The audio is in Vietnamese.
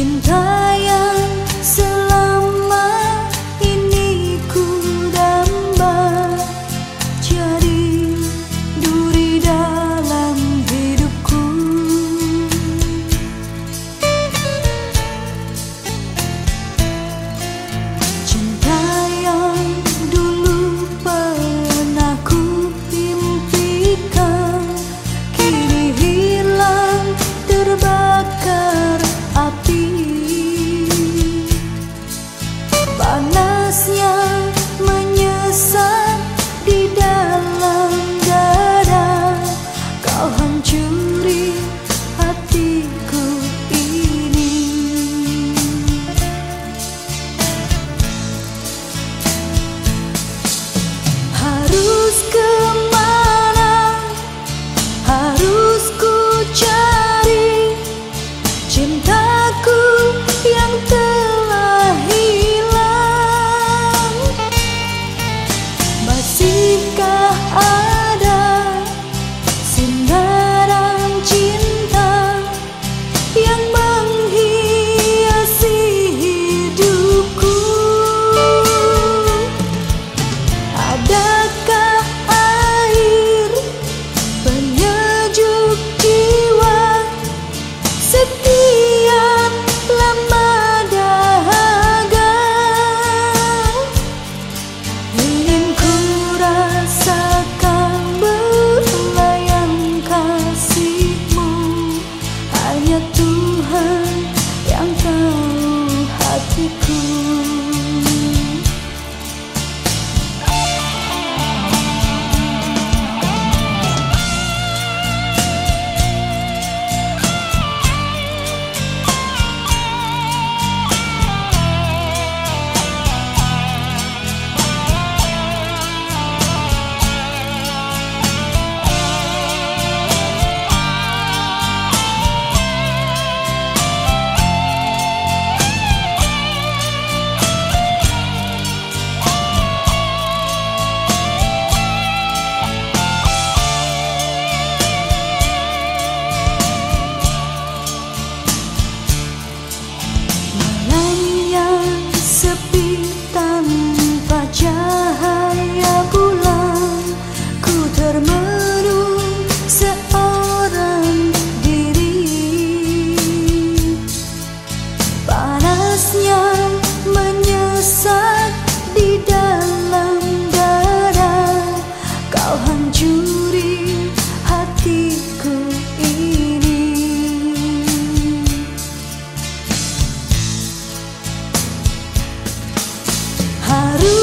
tìm thấy harus